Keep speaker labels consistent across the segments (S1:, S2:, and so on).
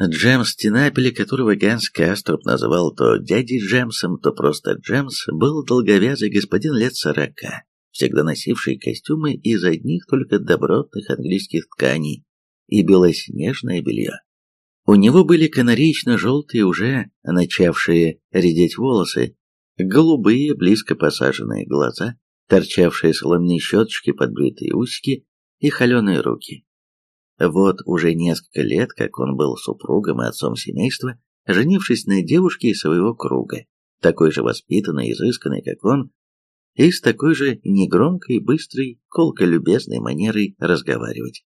S1: Джемс Тинапели, которого Ганс Кастроп называл то дядей Джемсом, то просто Джемс, был долговязый господин лет сорока, всегда носивший костюмы из одних только добротных английских тканей и белоснежное белье. У него были канареечно-желтые, уже начавшие редеть волосы, голубые, близко посаженные глаза, торчавшие соломенные щеточки, подбритые усики и холеные руки. Вот уже несколько лет, как он был супругом и отцом семейства, женившись на девушке из своего круга, такой же воспитанной и изысканной, как он, и с такой же негромкой, быстрой, колко-любезной манерой разговаривать.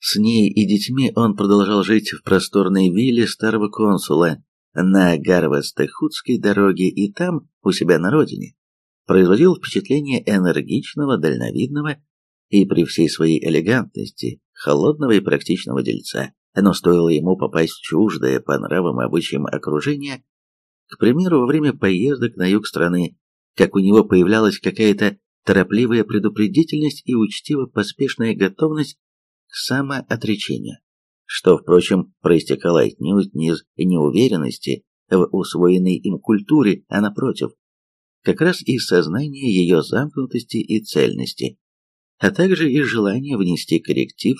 S1: С ней и детьми он продолжал жить в просторной вилле старого консула на Гарвестехудской дороге и там, у себя на родине, производил впечатление энергичного, дальновидного и при всей своей элегантности холодного и практичного дельца. Но стоило ему попасть в чуждое по нравам и обычаям окружение, к примеру, во время поездок на юг страны, как у него появлялась какая-то торопливая предупредительность и учтиво-поспешная готовность к самоотречению, что, впрочем, проистекало отнюдь не из неуверенности в усвоенной им культуре, а напротив, как раз из сознания ее замкнутости и цельности, а также из желания внести корректив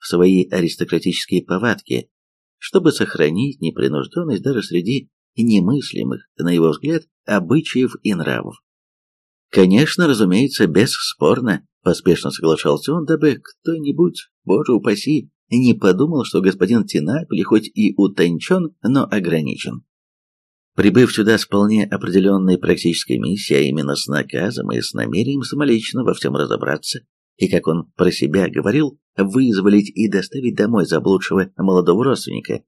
S1: в свои аристократические повадки, чтобы сохранить непринужденность даже среди немыслимых, на его взгляд, обычаев и нравов. Конечно, разумеется, бесспорно, поспешно соглашался он, дабы кто-нибудь, боже упаси, не подумал, что господин Тинапель хоть и утончен, но ограничен. Прибыв сюда с вполне определенной практической миссией, а именно с наказом и с намерением самолично во всем разобраться, и, как он про себя говорил, вызволить и доставить домой заблудшего молодого родственника,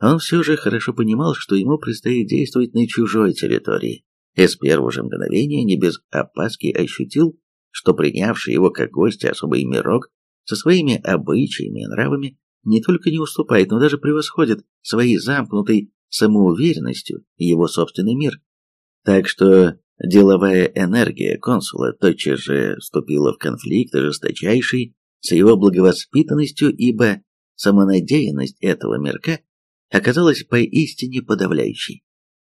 S1: он все же хорошо понимал, что ему предстоит действовать на чужой территории, и с первого же мгновения не без опаски ощутил, что принявший его как гостя особый мирок со своими обычаями и нравами не только не уступает, но даже превосходит своей замкнутой самоуверенностью его собственный мир. Так что деловая энергия консула тотчас же вступила в конфликт жесточайший с его благовоспитанностью, ибо самонадеянность этого мирка оказалась поистине подавляющей.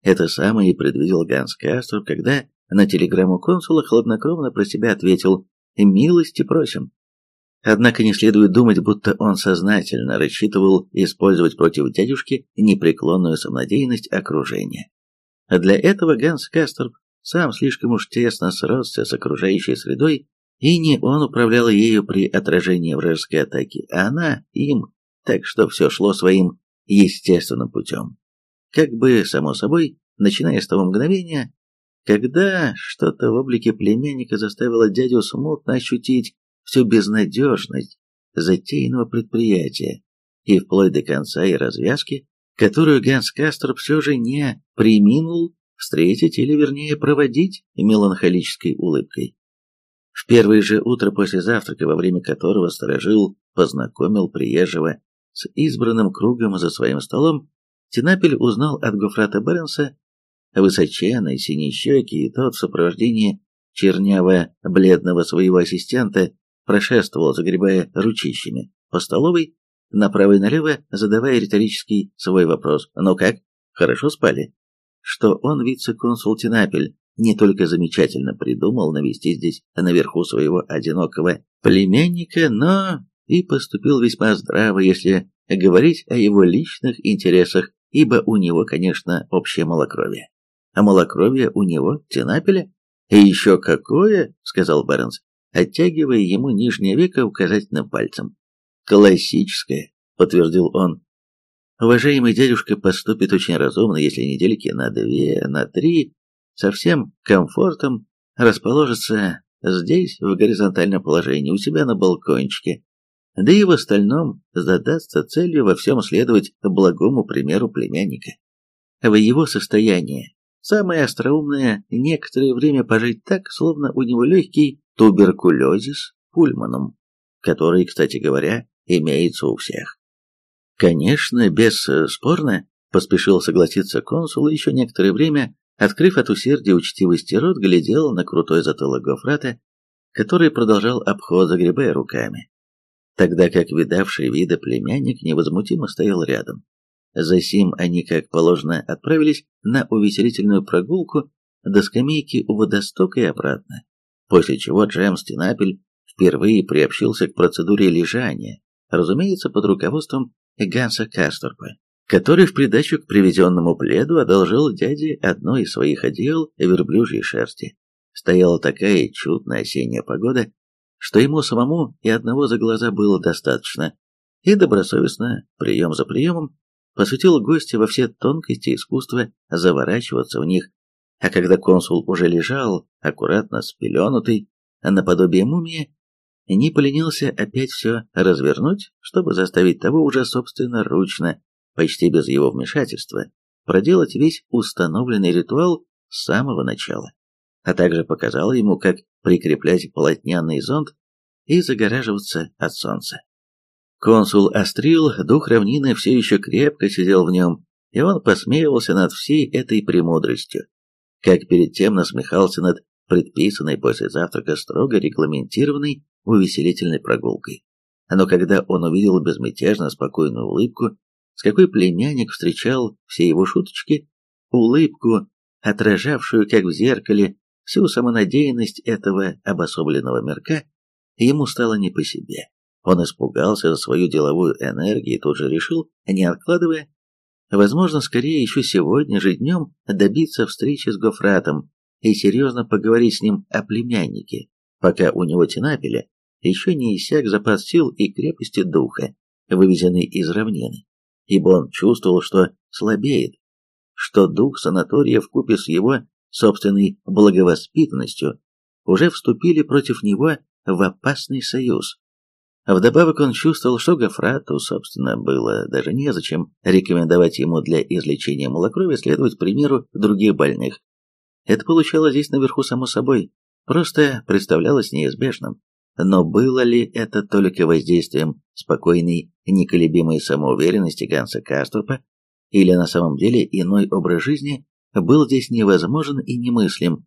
S1: Это самое и предвидел Ганс Кастер, когда на телеграмму консула хладнокровно про себя ответил «Милости просим». Однако не следует думать, будто он сознательно рассчитывал использовать против дядюшки непреклонную самонадеянность окружения. Для этого Ганс Кастер сам слишком уж тесно сросся с окружающей средой, и не он управлял ею при отражении вражеской атаки, а она им, так что все шло своим естественным путем как бы само собой, начиная с того мгновения, когда что-то в облике племянника заставило дядю смутно ощутить всю безнадежность затеянного предприятия и вплоть до конца и развязки, которую Ганс Кастер все же не приминул встретить или, вернее, проводить меланхолической улыбкой. В первое же утро после завтрака, во время которого сторожил познакомил приезжего с избранным кругом за своим столом, Тинапель узнал от Гофрата Бернса высоченный, синий щеки, и тот в сопровождении черняво-бледного своего ассистента прошествовал, загребая ручищами, по столовой, направо и налево, задавая риторический свой вопрос «Ну как, хорошо спали?» Что он, вице-консул Тинапель, не только замечательно придумал навести здесь наверху своего одинокого племянника, но и поступил весьма здраво, если говорить о его личных интересах, ибо у него, конечно, общее малокровие. А малокровие у него, Тинапеля? И еще какое, сказал Бернс, оттягивая ему нижнее веко указательным пальцем. Классическое, подтвердил он. Уважаемый дядюшка поступит очень разумно, если недельки на две, на три, со всем комфортом расположится здесь, в горизонтальном положении, у себя на балкончике, да и в остальном задастся целью во всем следовать благому примеру племянника. В его состоянии самое остроумное некоторое время пожить так, словно у него легкий туберкулезис пульмоном, который, кстати говоря, имеется у всех. Конечно, бесспорно, поспешил согласиться консул, и еще некоторое время, открыв от усердия учтивости рот, глядел на крутой затылок Гофрата, который продолжал обход, загребая руками тогда как видавший вида племянник невозмутимо стоял рядом. Засим они, как положено, отправились на увеселительную прогулку до скамейки у водостока и обратно, после чего Джемс Тинапель впервые приобщился к процедуре лежания, разумеется, под руководством Ганса Касторпа, который в придачу к привезенному пледу одолжил дяде одно из своих одеял верблюжьей шерсти. Стояла такая чудная осенняя погода, что ему самому и одного за глаза было достаточно, и добросовестно, прием за приемом, посвятил гостя во все тонкости искусства заворачиваться в них, а когда консул уже лежал, аккуратно спеленутый, наподобие мумии, не поленился опять все развернуть, чтобы заставить того уже собственноручно, почти без его вмешательства, проделать весь установленный ритуал с самого начала, а также показал ему, как прикреплять полотняный зонт и загораживаться от солнца. Консул острил, дух равнины все еще крепко сидел в нем, и он посмеивался над всей этой премудростью, как перед тем насмехался над предписанной после завтрака строго регламентированной увеселительной прогулкой. Но когда он увидел безмятежно спокойную улыбку, с какой пленяник встречал все его шуточки, улыбку, отражавшую, как в зеркале, всю самонадеянность этого обособленного мирка, ему стало не по себе. Он испугался за свою деловую энергию и тут же решил, не откладывая, возможно, скорее еще сегодня же днем добиться встречи с Гофратом и серьезно поговорить с ним о племяннике, пока у него Тинапеля еще не иссяк запас сил и крепости духа, вывезенный из равнины, ибо он чувствовал, что слабеет, что дух санатория вкупе с его собственной благовоспитанностью уже вступили против него в опасный союз. Вдобавок он чувствовал, что Гофрату, собственно, было даже незачем рекомендовать ему для излечения малокровия следовать примеру других больных. Это получалось здесь наверху само собой, просто представлялось неизбежным. Но было ли это только воздействием спокойной, неколебимой самоуверенности Ганса Каструпа, или на самом деле иной образ жизни был здесь невозможен и немыслим?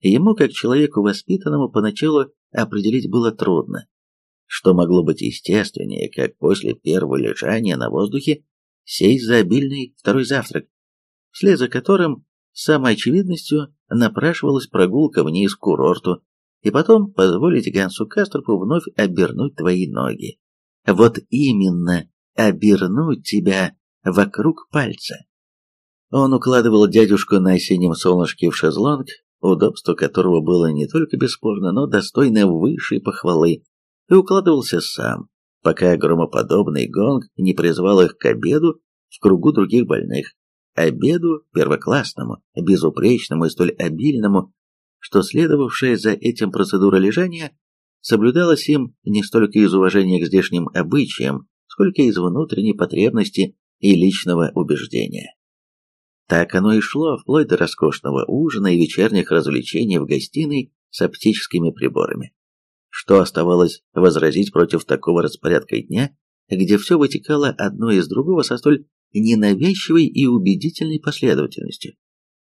S1: Ему, как человеку воспитанному, поначалу определить было трудно. Что могло быть естественнее, как после первого лежания на воздухе сесть за обильный второй завтрак, вслед за которым самой очевидностью напрашивалась прогулка вниз к курорту, и потом позволить Гансу Кастропу вновь обернуть твои ноги. Вот именно, обернуть тебя вокруг пальца. Он укладывал дядюшку на осеннем солнышке в шезлонг, удобство которого было не только бесспорно, но достойно высшей похвалы, и укладывался сам, пока громоподобный гонг не призвал их к обеду в кругу других больных. Обеду первоклассному, безупречному и столь обильному, что следовавшая за этим процедура лежания соблюдалась им не столько из уважения к здешним обычаям, сколько из внутренней потребности и личного убеждения. Так оно и шло, вплоть до роскошного ужина и вечерних развлечений в гостиной с оптическими приборами. Что оставалось возразить против такого распорядка дня, где все вытекало одно из другого со столь ненавязчивой и убедительной последовательностью?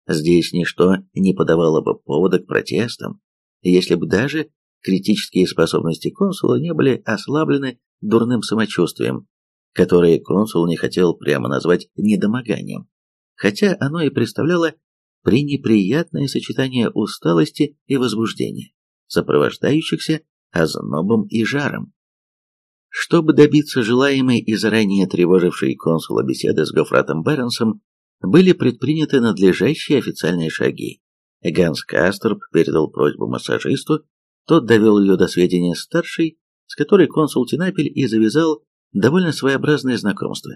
S1: Здесь ничто не подавало бы повода к протестам, если бы даже критические способности консула не были ослаблены дурным самочувствием, которое консул не хотел прямо назвать недомоганием, хотя оно и представляло пренеприятное сочетание усталости и возбуждения, сопровождающихся ознобом и жаром. Чтобы добиться желаемой и заранее тревожившей консула беседы с Гофратом Бернсом, были предприняты надлежащие официальные шаги. Ганс Касторп передал просьбу массажисту, тот довел ее до сведения старшей, с которой консул Тинапель и завязал довольно своеобразное знакомство.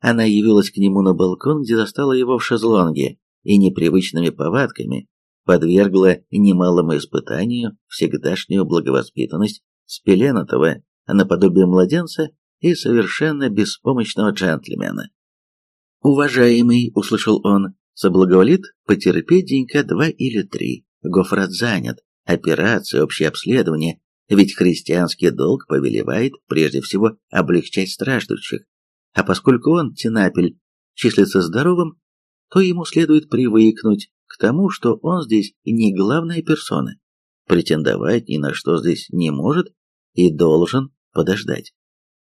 S1: Она явилась к нему на балкон, где застала его в шезлонге, и непривычными повадками подвергла немалому испытанию всегдашнюю благовоспитанность спеленатого наподобие младенца и совершенно беспомощного джентльмена. «Уважаемый», — услышал он, — «соблаговолит потерпеть денька два или три. Гофрат занят. Операция, общее обследование. Ведь христианский долг повелевает прежде всего облегчать страждущих. А поскольку он, Тинапель, числится здоровым, то ему следует привыкнуть к тому, что он здесь не главная персона. Претендовать ни на что здесь не может и должен подождать.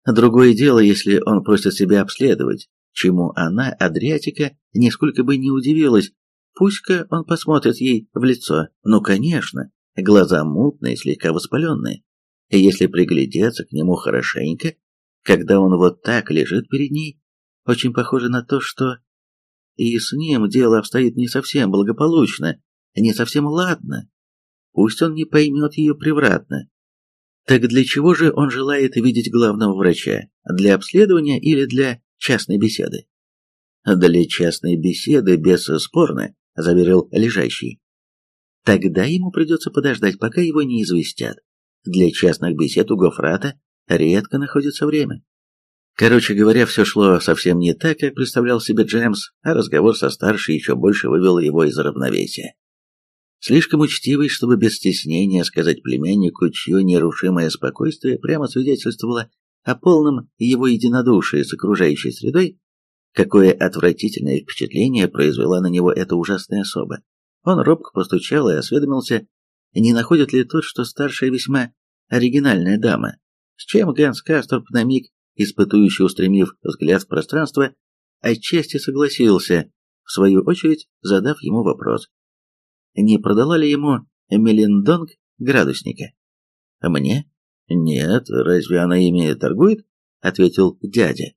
S1: Другое дело, если он просит себя обследовать, чему она, Адриатика, нисколько бы не удивилась. Пусть-ка он посмотрит ей в лицо. Ну, конечно, глаза мутные, слегка воспаленные. И если приглядеться к нему хорошенько, когда он вот так лежит перед ней, очень похоже на то, что и с ним дело обстоит не совсем благополучно, не совсем ладно. Пусть он не поймет ее превратно. Так для чего же он желает видеть главного врача? Для обследования или для частной беседы? Для частной беседы, бесспорно, заверил лежащий. Тогда ему придется подождать, пока его не известят. Для частных бесед у Гофрата редко находится время. Короче говоря, все шло совсем не так, как представлял себе Джеймс, а разговор со старшей еще больше вывел его из равновесия. Слишком учтивый, чтобы без стеснения сказать племяннику, чье нерушимое спокойствие прямо свидетельствовало о полном его единодушии с окружающей средой, какое отвратительное впечатление произвела на него эта ужасная особа. Он робко постучал и осведомился, не находит ли тот, что старшая весьма оригинальная дама, с чем Ганс Касторп на миг испытующий устремив взгляд в пространство, отчасти согласился, в свою очередь задав ему вопрос. Не продала ли ему Мелиндонг градусника? Мне? Нет, разве она ими торгует? Ответил дядя.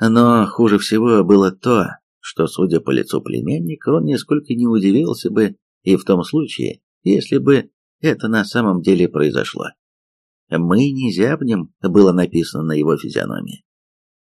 S1: Но хуже всего было то, что, судя по лицу племянника, он нисколько не удивился бы и в том случае, если бы это на самом деле произошло. «Мы не зябнем», было написано на его физиономии.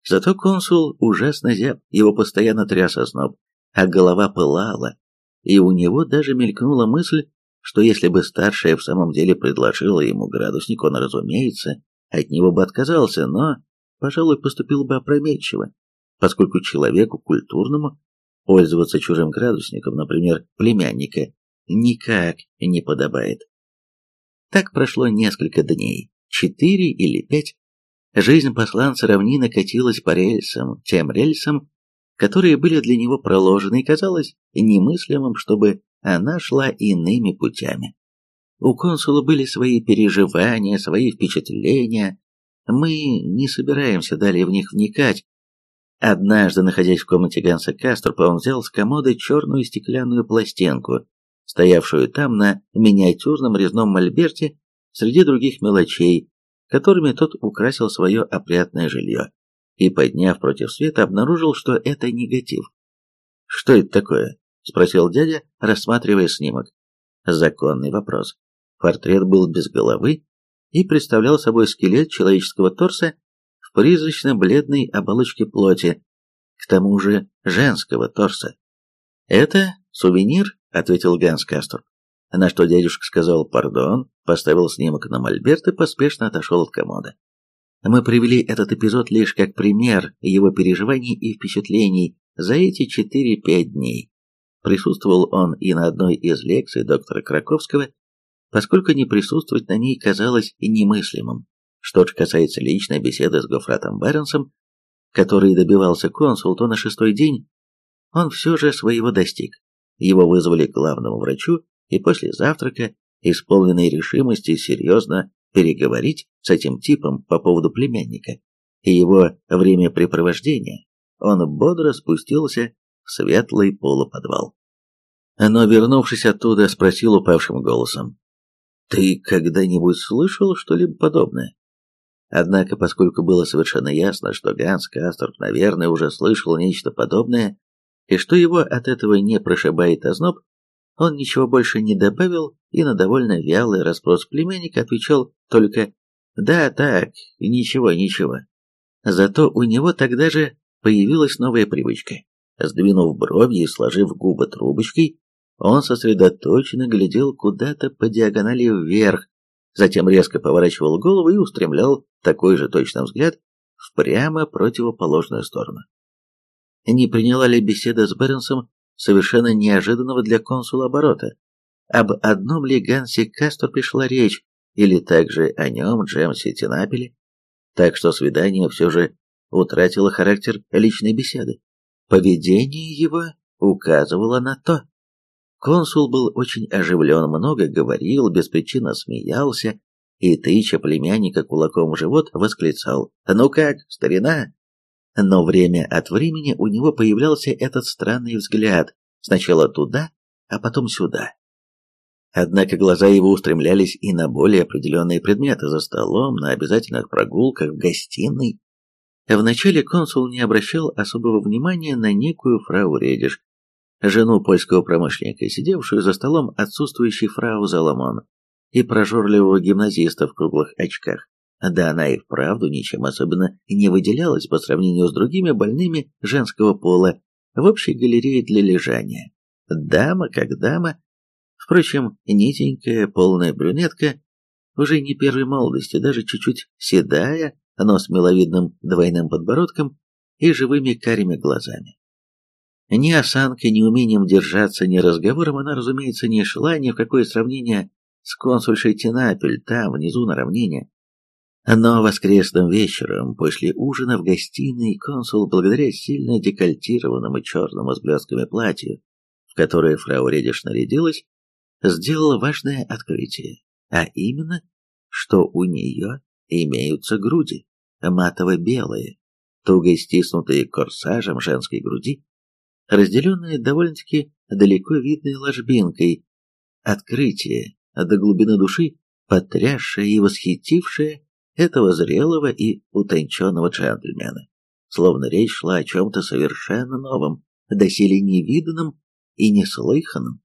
S1: Зато консул ужасно зяб, его постоянно тряс озноб, а голова пылала, и у него даже мелькнула мысль, что если бы старшая в самом деле предложила ему градусник, он, разумеется, от него бы отказался, но, пожалуй, поступил бы опрометчиво, поскольку человеку культурному пользоваться чужим градусником, например, племянника, никак не подобает. Так прошло несколько дней четыре или пять, жизнь посланца равнина катилась по рельсам, тем рельсам, которые были для него проложены, и казалось немыслимым, чтобы она шла иными путями. У консула были свои переживания, свои впечатления. Мы не собираемся далее в них вникать. Однажды, находясь в комнате Ганса Каструпа, он взял с комоды черную стеклянную пластинку, стоявшую там на миниатюрном резном мольберте среди других мелочей, которыми тот украсил свое опрятное жилье, и, подняв против света, обнаружил, что это негатив. «Что это такое?» — спросил дядя, рассматривая снимок. Законный вопрос. Портрет был без головы и представлял собой скелет человеческого торса в призрачно-бледной оболочке плоти, к тому же женского торса. «Это сувенир?» — ответил Ганс Кастор. На что дядюшка сказал «пардон», поставил снимок на мольберт и поспешно отошел от комода. Мы привели этот эпизод лишь как пример его переживаний и впечатлений за эти 4-5 дней. Присутствовал он и на одной из лекций доктора Краковского, поскольку не присутствовать на ней казалось немыслимым. Что же касается личной беседы с Гофратом Бернсом, который добивался консул, то на шестой день он все же своего достиг. Его вызвали к главному врачу, и после завтрака, исполненной решимости серьезно переговорить с этим типом по поводу племянника и его времяпрепровождения, он бодро спустился в светлый полуподвал. Но, вернувшись оттуда, спросил упавшим голосом, «Ты когда-нибудь слышал что-либо подобное?» Однако, поскольку было совершенно ясно, что Ганс Касторп, наверное, уже слышал нечто подобное, и что его от этого не прошибает озноб, он ничего больше не добавил и на довольно вялый расспрос племянника отвечал только «Да, так, ничего, ничего». Зато у него тогда же появилась новая привычка. Сдвинув брови и сложив губы трубочкой, он сосредоточенно глядел куда-то по диагонали вверх, затем резко поворачивал голову и устремлял такой же точный взгляд в прямо противоположную сторону. Не приняла ли беседа с Бернсом совершенно неожиданного для консула оборота. Об одном ли Гансе Кастро пришла речь, или также о нем Джемсе Тинапеле? Так что свидание все же утратило характер личной беседы. Поведение его указывало на то. Консул был очень оживлен, много говорил, без причины смеялся, и, тыча племянника кулаком в живот, восклицал «Ну как, старина?» Но время от времени у него появлялся этот странный взгляд, сначала туда, а потом сюда. Однако глаза его устремлялись и на более определенные предметы за столом, на обязательных прогулках в гостиной. Вначале консул не обращал особого внимания на некую фрау Редиш, жену польского промышленника, сидевшую за столом отсутствующей фрау Заламон и прожорливого гимназиста в круглых очках. Да она и вправду ничем особенно не выделялась по сравнению с другими больными женского пола в общей галерее для лежания. Дама как дама. Впрочем, нитенькая, полная брюнетка, уже не первой молодости, даже чуть-чуть седая, но с миловидным двойным подбородком и живыми карими глазами. Ни осанкой, ни умением держаться, ни разговором она, разумеется, не шла ни в какое сравнение с консульшей Тинапель там, внизу на равнине. Но воскресным вечером, после ужина в гостиной, консул, благодаря сильно декольтированному черному с блестками платью, в которое фрау Редиш нарядилась, сделал важное открытие, а именно, что у нее имеются груди, матово-белые, туго стиснутые корсажем женской груди, разделенные довольно-таки далеко видной ложбинкой, открытие до глубины души, потрясшее и восхитившее этого зрелого и утонченного джентльмена. Словно речь шла о чем-то совершенно новом, доселе невиданном и неслыханном.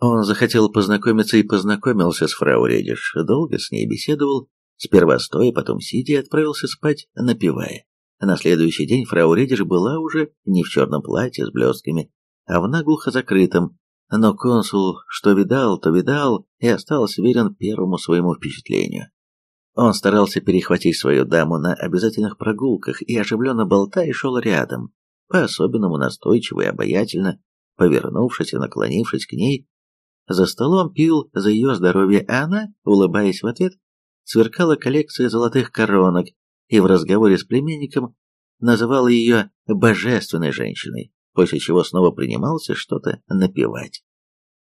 S1: Он захотел познакомиться и познакомился с фрау Редиш, долго с ней беседовал, сперва стоя, потом сидя, и отправился спать, напевая. На следующий день фрау Редиш была уже не в черном платье с блестками, а в наглухо закрытом, но консул что видал, то видал и остался верен первому своему впечатлению. Он старался перехватить свою даму на обязательных прогулках и, оживленно болтая, шел рядом, по-особенному настойчиво и обаятельно, повернувшись и наклонившись к ней, за столом пил за ее здоровье, а она, улыбаясь в ответ, сверкала коллекция золотых коронок и в разговоре с племенником называл ее «божественной женщиной», после чего снова принимался что-то напевать.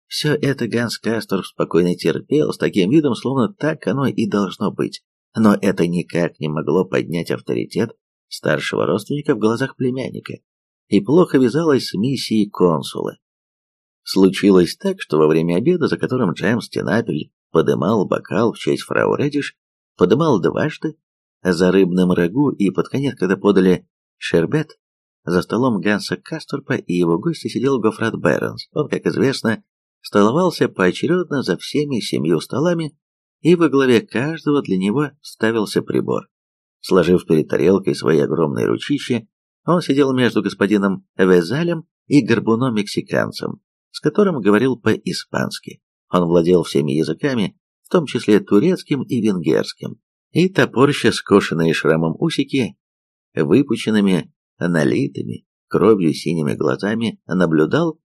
S1: Все это Ганс Кастор спокойно терпел, с таким видом, словно так оно и должно быть. Но это никак не могло поднять авторитет старшего родственника в глазах племянника и плохо вязалось с миссией консула. Случилось так, что во время обеда, за которым Джеймс Тенапель подымал бокал в честь фрау Редиш, подымал дважды, за рыбным рагу и под конец, когда подали шербет, за столом Ганса Касторпа и его гостя сидел Гофрат Бернс. Он, как известно, столовался поочередно за всеми семью столами, и во главе каждого для него ставился прибор. Сложив перед тарелкой свои огромные ручища, он сидел между господином Везалем и горбуном-мексиканцем, с которым говорил по-испански. Он владел всеми языками, в том числе турецким и венгерским, и топорща скошенные шрамом усики, выпученными, налитыми, кровью синими глазами, наблюдал,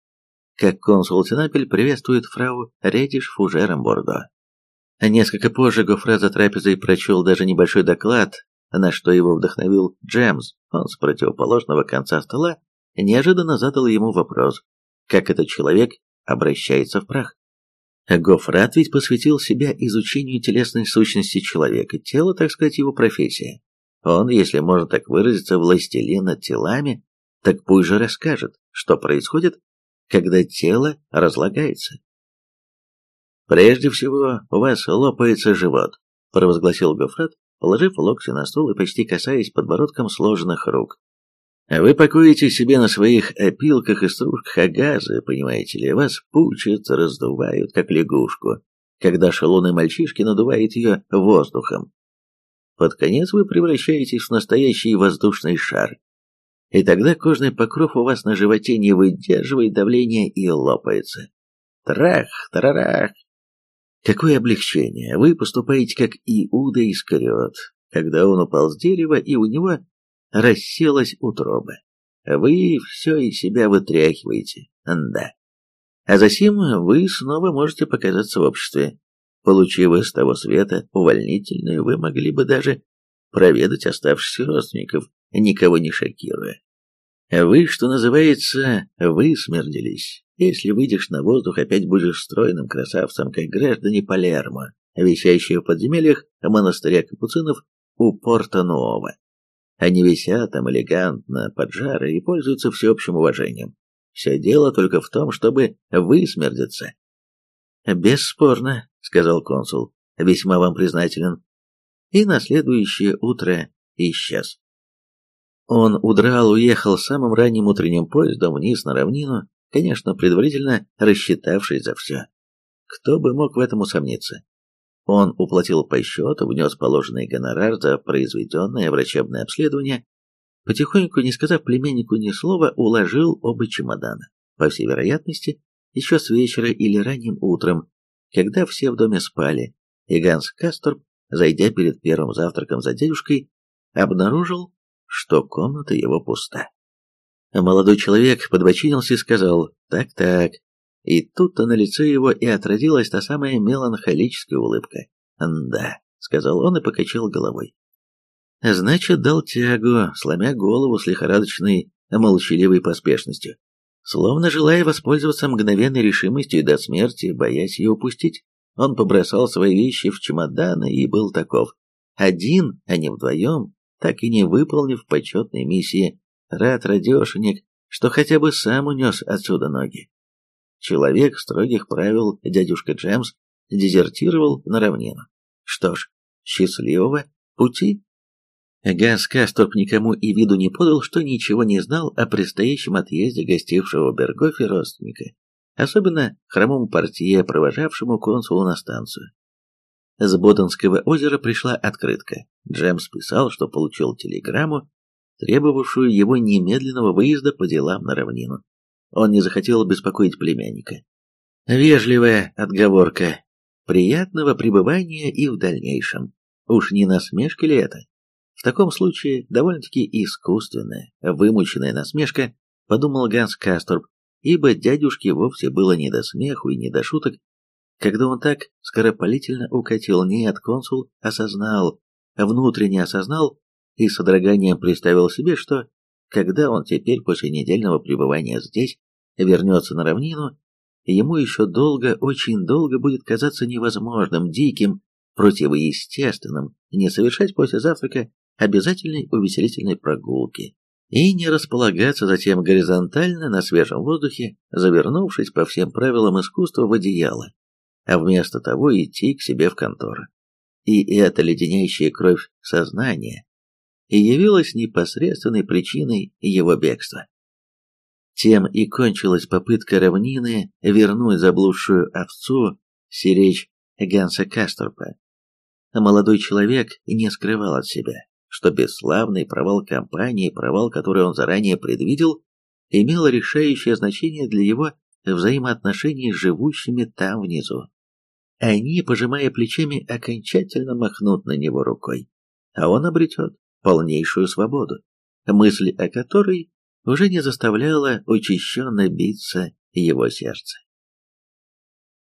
S1: как консул Тинапель приветствует фрау Редиш фужером Бордо. Несколько позже Гофре за трапезой прочел даже небольшой доклад, на что его вдохновил Джемс. Он с противоположного конца стола неожиданно задал ему вопрос, как этот человек обращается в прах. Гофрат ведь посвятил себя изучению телесной сущности человека, тело, так сказать, его профессия. Он, если можно так выразиться, властелин над телами, так пусть же расскажет, что происходит, когда тело разлагается. «Прежде всего, у вас лопается живот», — провозгласил Гофрат, положив локти на стол и почти касаясь подбородком сложенных рук. Вы покоите себе на своих опилках и стружках, а газы, понимаете ли, вас пучат, раздувают, как лягушку, когда шалуны мальчишки надувает ее воздухом. Под конец вы превращаетесь в настоящий воздушный шар. И тогда кожный покров у вас на животе не выдерживает давления и лопается. Трах, тарарах. Какое облегчение! Вы поступаете как Иуда Искариот, когда он упал с дерева, и у него расселась утроба. Вы все из себя вытряхиваете, да. А затем вы снова можете показаться в обществе. Получив из того света увольнительную, вы могли бы даже проведать оставшихся родственников, никого не шокируя. Вы, что называется, высмердились. Если выйдешь на воздух, опять будешь стройным красавцем, как граждане Палермо, висящие в подземельях монастыря капуцинов у Порта-Нуова. Они висят там элегантно, поджары и пользуются всеобщим уважением. Все дело только в том, чтобы высмердиться. «Бесспорно», — сказал консул, — «весьма вам признателен». И на следующее утро исчез. Он удрал, уехал самым ранним утренним поездом вниз на равнину, конечно, предварительно рассчитавшись за все. Кто бы мог в этом усомниться? Он уплатил по счету, внес положенный гонорар за произведенное врачебное обследование, потихоньку, не сказав племеннику ни слова, уложил оба чемодана. По всей вероятности, еще с вечера или ранним утром, когда все в доме спали, и Ганс Касторп, зайдя перед первым завтраком за дедушкой, обнаружил, что комната его пуста. Молодой человек подбочинился и сказал «так-так», и тут-то на лице его и отразилась та самая меланхолическая улыбка. «Да», — сказал он и покачал головой. «Значит, дал тягу, сломя голову с лихорадочной, молчаливой поспешностью, словно желая воспользоваться мгновенной решимостью до смерти, боясь ее упустить. Он побросал свои вещи в чемоданы и был таков. Один, а не вдвоем, так и не выполнив почетной миссии. Рад радешенек, что хотя бы сам унес отсюда ноги. Человек строгих правил дядюшка Джемс дезертировал на равнину. Что ж, счастливого пути. Ганс Касторп никому и виду не подал, что ничего не знал о предстоящем отъезде гостившего в Бергофе родственника, особенно хромому портье, провожавшему консула на станцию. С Боденского озера пришла открытка. Джемс писал, что получил телеграмму, требовавшую его немедленного выезда по делам на равнину. Он не захотел беспокоить племянника. Вежливая отговорка. Приятного пребывания и в дальнейшем. Уж не насмешка ли это? В таком случае довольно-таки искусственная, вымученная насмешка, подумал Ганс Касторб, ибо дядюшке вовсе было не до смеху и не до шуток, когда он так скоропалительно укатил. Нет, консул осознал, внутренне осознал и с содроганием представил себе, что когда он теперь после недельного пребывания здесь вернется на равнину, ему еще долго, очень долго будет казаться невозможным, диким, противоестественным не совершать после завтрака обязательной увеселительной прогулки и не располагаться затем горизонтально на свежем воздухе, завернувшись по всем правилам искусства в одеяло, а вместо того идти к себе в контору. И эта леденящая кровь сознания явилась непосредственной причиной его бегства. Тем и кончилась попытка равнины вернуть заблудшую овцу сиречь Ганса Касторпа. Молодой человек не скрывал от себя, что бесславный провал кампании, провал, который он заранее предвидел, имел решающее значение для его взаимоотношений с живущими там внизу. Они, пожимая плечами, окончательно махнут на него рукой, а он обретет полнейшую свободу, мысль о которой уже не заставляла учащенно биться его сердце.